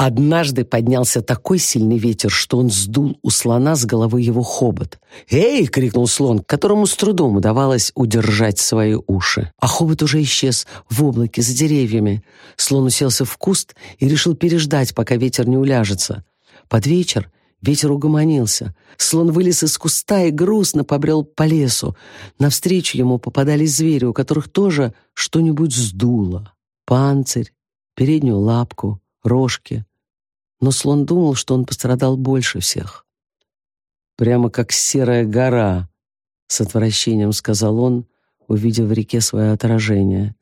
Однажды поднялся такой сильный ветер, что он сдул у слона с головы его хобот. «Эй!» — крикнул слон, которому с трудом удавалось удержать свои уши. А хобот уже исчез в облаке за деревьями. Слон уселся в куст и решил переждать, пока ветер не уляжется. Под вечер ветер угомонился. Слон вылез из куста и грустно побрел по лесу. Навстречу ему попадались звери, у которых тоже что-нибудь сдуло. Панцирь, переднюю лапку, рожки но слон думал, что он пострадал больше всех. «Прямо как серая гора», — с отвращением сказал он, увидев в реке свое отражение.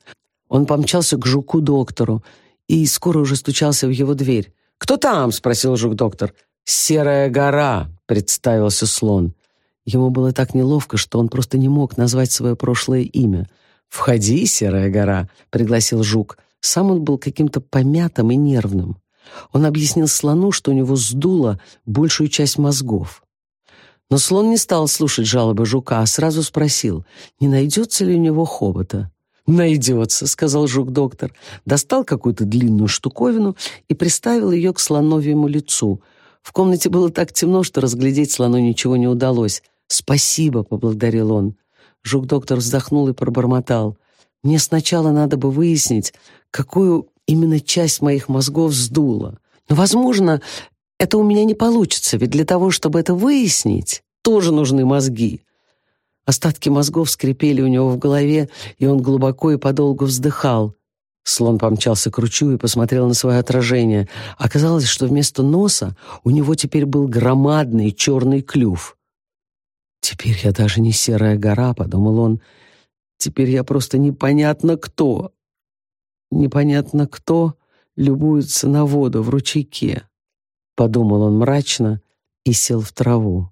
Он помчался к жуку-доктору и скоро уже стучался в его дверь. «Кто там?» — спросил жук-доктор. «Серая гора», — представился слон. Ему было так неловко, что он просто не мог назвать свое прошлое имя. «Входи, серая гора», — пригласил жук. Сам он был каким-то помятым и нервным. Он объяснил слону, что у него сдуло большую часть мозгов. Но слон не стал слушать жалобы жука, а сразу спросил, не найдется ли у него хобота. «Найдется», — сказал жук-доктор. Достал какую-то длинную штуковину и приставил ее к слоновьему лицу. В комнате было так темно, что разглядеть слону ничего не удалось. «Спасибо», — поблагодарил он. Жук-доктор вздохнул и пробормотал. «Мне сначала надо бы выяснить, какую именно часть моих мозгов сдула. Но, возможно, это у меня не получится, ведь для того, чтобы это выяснить, тоже нужны мозги. Остатки мозгов скрипели у него в голове, и он глубоко и подолгу вздыхал. Слон помчался к ручью и посмотрел на свое отражение. Оказалось, что вместо носа у него теперь был громадный черный клюв. «Теперь я даже не серая гора», — подумал он. «Теперь я просто непонятно кто» непонятно кто любуется на воду в ручейке. Подумал он мрачно и сел в траву.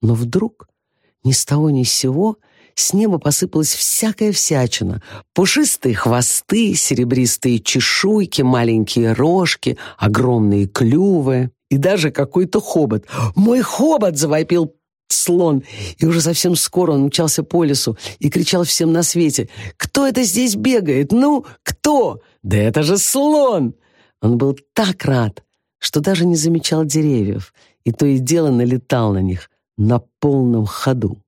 Но вдруг, ни с того ни с сего, с неба посыпалась всякая всячина. Пушистые хвосты, серебристые чешуйки, маленькие рожки, огромные клювы и даже какой-то хобот. «Мой хобот!» — завопил слон, и уже совсем скоро он мчался по лесу и кричал всем на свете «Кто это здесь бегает? Ну, кто? Да это же слон!» Он был так рад, что даже не замечал деревьев, и то и дело налетал на них на полном ходу.